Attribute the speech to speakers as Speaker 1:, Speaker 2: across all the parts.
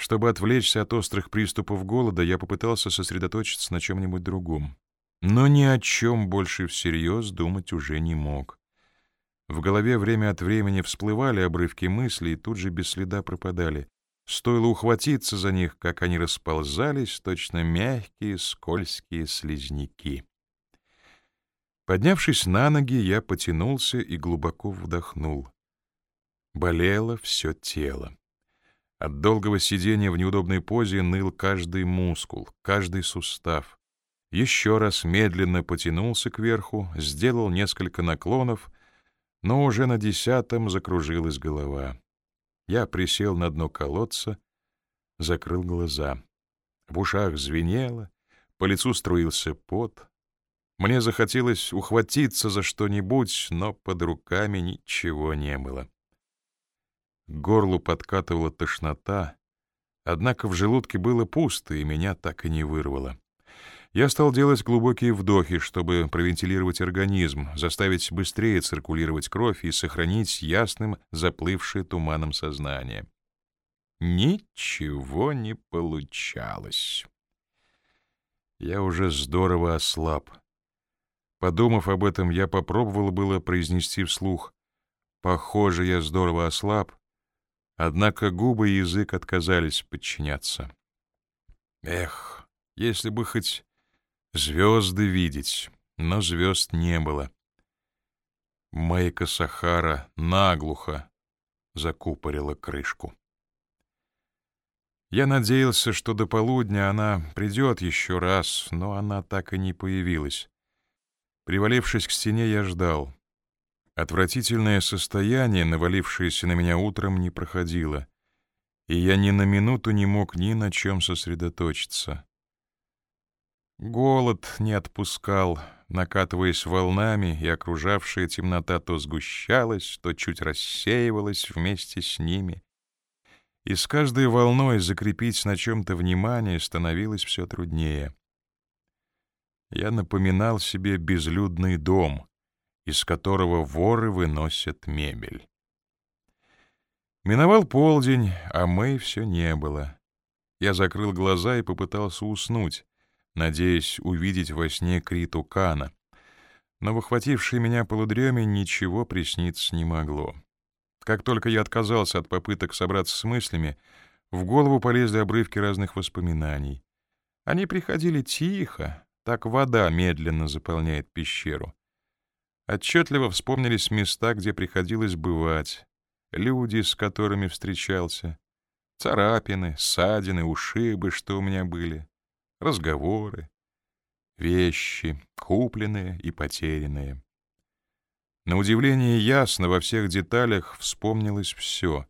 Speaker 1: Чтобы отвлечься от острых приступов голода, я попытался сосредоточиться на чем-нибудь другом. Но ни о чем больше всерьез думать уже не мог. В голове время от времени всплывали обрывки мыслей и тут же без следа пропадали. Стоило ухватиться за них, как они расползались, точно мягкие, скользкие слизняки. Поднявшись на ноги, я потянулся и глубоко вдохнул. Болело все тело. От долгого сидения в неудобной позе ныл каждый мускул, каждый сустав. Еще раз медленно потянулся кверху, сделал несколько наклонов, но уже на десятом закружилась голова. Я присел на дно колодца, закрыл глаза. В ушах звенело, по лицу струился пот. Мне захотелось ухватиться за что-нибудь, но под руками ничего не было. К горлу подкатывала тошнота, однако в желудке было пусто, и меня так и не вырвало. Я стал делать глубокие вдохи, чтобы провентилировать организм, заставить быстрее циркулировать кровь и сохранить ясным заплывшее туманом сознание. Ничего не получалось. Я уже здорово ослаб. Подумав об этом, я попробовал было произнести вслух «Похоже, я здорово ослаб», Однако губы и язык отказались подчиняться. Эх, если бы хоть звезды видеть, но звезд не было. Майка Сахара наглухо закупорила крышку. Я надеялся, что до полудня она придет еще раз, но она так и не появилась. Привалившись к стене, я ждал. Отвратительное состояние, навалившееся на меня утром, не проходило, и я ни на минуту не мог ни на чем сосредоточиться. Голод не отпускал, накатываясь волнами, и окружавшая темнота то сгущалась, то чуть рассеивалась вместе с ними. И с каждой волной закрепить на чем-то внимание становилось все труднее. Я напоминал себе безлюдный дом — из которого воры выносят мебель. Миновал полдень, а Мэй все не было. Я закрыл глаза и попытался уснуть, надеясь увидеть во сне Криту Кана. Но в охватившей меня полудреме ничего присниться не могло. Как только я отказался от попыток собраться с мыслями, в голову полезли обрывки разных воспоминаний. Они приходили тихо, так вода медленно заполняет пещеру. Отчетливо вспомнились места, где приходилось бывать, люди, с которыми встречался, царапины, ссадины, ушибы, что у меня были, разговоры, вещи, купленные и потерянные. На удивление ясно во всех деталях вспомнилось все.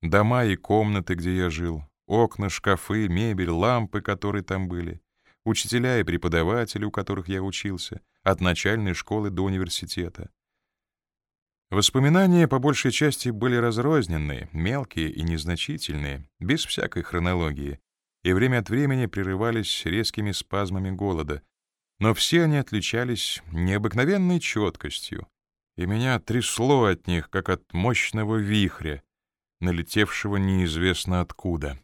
Speaker 1: Дома и комнаты, где я жил, окна, шкафы, мебель, лампы, которые там были, учителя и преподаватели, у которых я учился — от начальной школы до университета. Воспоминания по большей части были разрозненные, мелкие и незначительные, без всякой хронологии, и время от времени прерывались резкими спазмами голода, но все они отличались необыкновенной четкостью, и меня трясло от них, как от мощного вихря, налетевшего неизвестно откуда.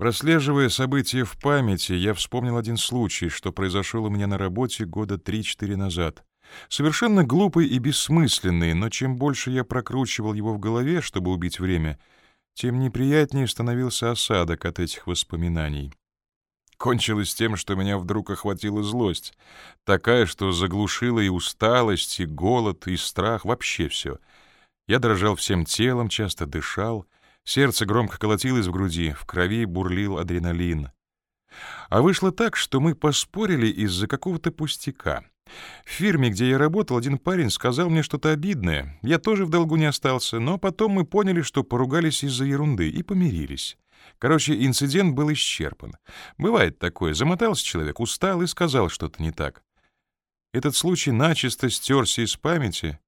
Speaker 1: Прослеживая события в памяти, я вспомнил один случай, что произошел у меня на работе года 3-4 назад. Совершенно глупый и бессмысленный, но чем больше я прокручивал его в голове, чтобы убить время, тем неприятнее становился осадок от этих воспоминаний. Кончилось тем, что меня вдруг охватила злость, такая, что заглушила и усталость, и голод, и страх, вообще все. Я дрожал всем телом, часто дышал — Сердце громко колотилось в груди, в крови бурлил адреналин. А вышло так, что мы поспорили из-за какого-то пустяка. В фирме, где я работал, один парень сказал мне что-то обидное. Я тоже в долгу не остался, но потом мы поняли, что поругались из-за ерунды и помирились. Короче, инцидент был исчерпан. Бывает такое, замотался человек, устал и сказал что-то не так. Этот случай начисто стерся из памяти,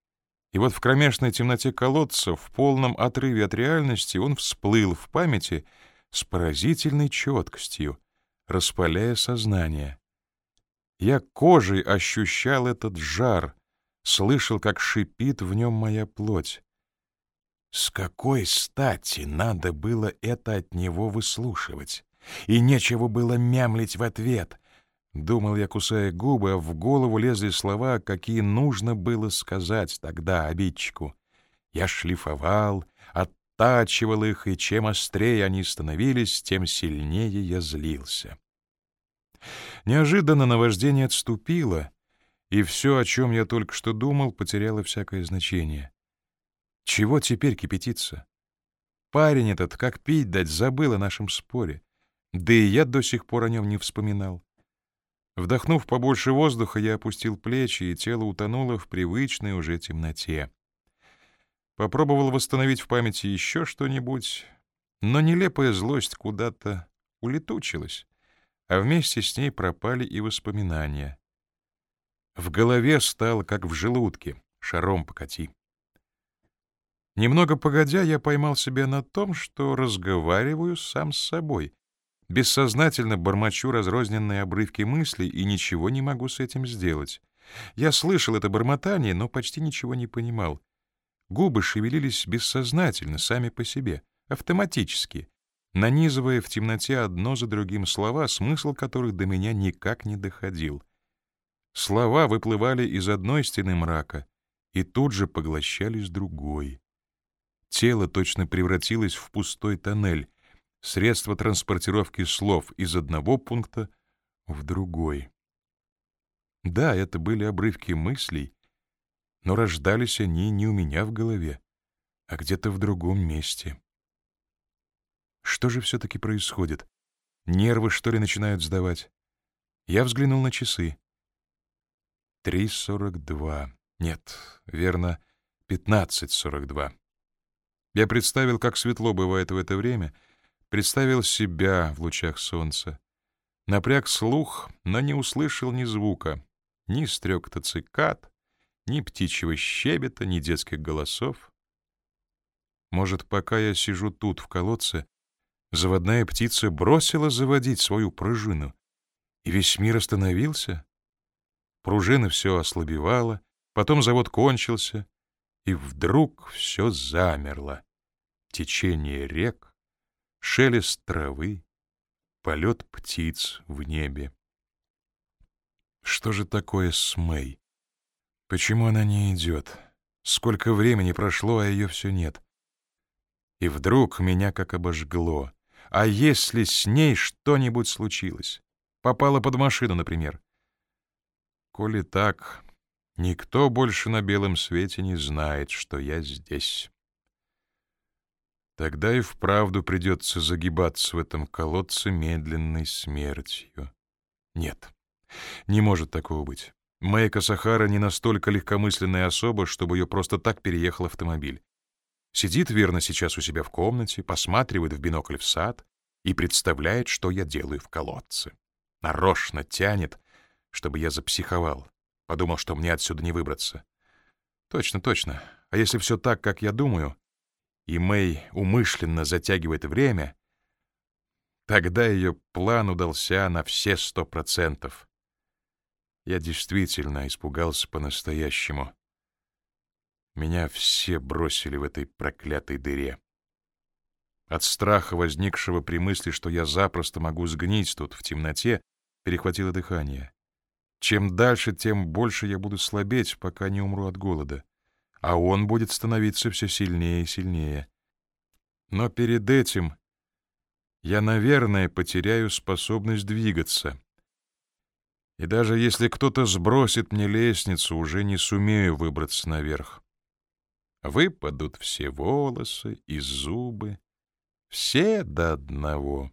Speaker 1: и вот в кромешной темноте колодца, в полном отрыве от реальности, он всплыл в памяти с поразительной четкостью, распаляя сознание. Я кожей ощущал этот жар, слышал, как шипит в нем моя плоть. С какой стати надо было это от него выслушивать? И нечего было мямлить в ответ. Думал я, кусая губы, а в голову лезли слова, какие нужно было сказать тогда обидчику. Я шлифовал, оттачивал их, и чем острее они становились, тем сильнее я злился. Неожиданно наваждение отступило, и все, о чем я только что думал, потеряло всякое значение. Чего теперь кипятиться? Парень этот, как пить дать, забыл о нашем споре. Да и я до сих пор о нем не вспоминал. Вдохнув побольше воздуха, я опустил плечи, и тело утонуло в привычной уже темноте. Попробовал восстановить в памяти еще что-нибудь, но нелепая злость куда-то улетучилась, а вместе с ней пропали и воспоминания. В голове стало, как в желудке, шаром покати. Немного погодя, я поймал себя на том, что разговариваю сам с собой. Бессознательно бормочу разрозненные обрывки мыслей и ничего не могу с этим сделать. Я слышал это бормотание, но почти ничего не понимал. Губы шевелились бессознательно, сами по себе, автоматически, нанизывая в темноте одно за другим слова, смысл которых до меня никак не доходил. Слова выплывали из одной стены мрака и тут же поглощались другой. Тело точно превратилось в пустой тоннель, средство транспортировки слов из одного пункта в другой. Да, это были обрывки мыслей, но рождались они не у меня в голове, а где-то в другом месте. Что же все-таки происходит? Нервы, что ли, начинают сдавать? Я взглянул на часы. Три сорок два. Нет, верно, пятнадцать сорок два. Я представил, как светло бывает в это время, представил себя в лучах солнца. Напряг слух, но не услышал ни звука, ни стрекота цикад, ни птичьего щебета, ни детских голосов. Может, пока я сижу тут, в колодце, заводная птица бросила заводить свою пружину, и весь мир остановился? Пружина все ослабевала, потом завод кончился, и вдруг все замерло. Течение рек, шелест травы, полет птиц в небе. Что же такое с Мэй? Почему она не идет? Сколько времени прошло, а ее все нет? И вдруг меня как обожгло. А если с ней что-нибудь случилось? Попала под машину, например. Коли так, Никто больше на белом свете не знает, что я здесь. Тогда и вправду придется загибаться в этом колодце медленной смертью. Нет, не может такого быть. Майка Сахара не настолько легкомысленная особа, чтобы ее просто так переехал автомобиль. Сидит верно сейчас у себя в комнате, посматривает в бинокль в сад и представляет, что я делаю в колодце. Нарочно тянет, чтобы я запсиховал. Подумал, что мне отсюда не выбраться. Точно, точно. А если все так, как я думаю, и Мэй умышленно затягивает время, тогда ее план удался на все сто процентов. Я действительно испугался по-настоящему. Меня все бросили в этой проклятой дыре. От страха, возникшего при мысли, что я запросто могу сгнить тут в темноте, перехватило дыхание. Чем дальше, тем больше я буду слабеть, пока не умру от голода. А он будет становиться все сильнее и сильнее. Но перед этим я, наверное, потеряю способность двигаться. И даже если кто-то сбросит мне лестницу, уже не сумею выбраться наверх. Выпадут все волосы и зубы, все до одного.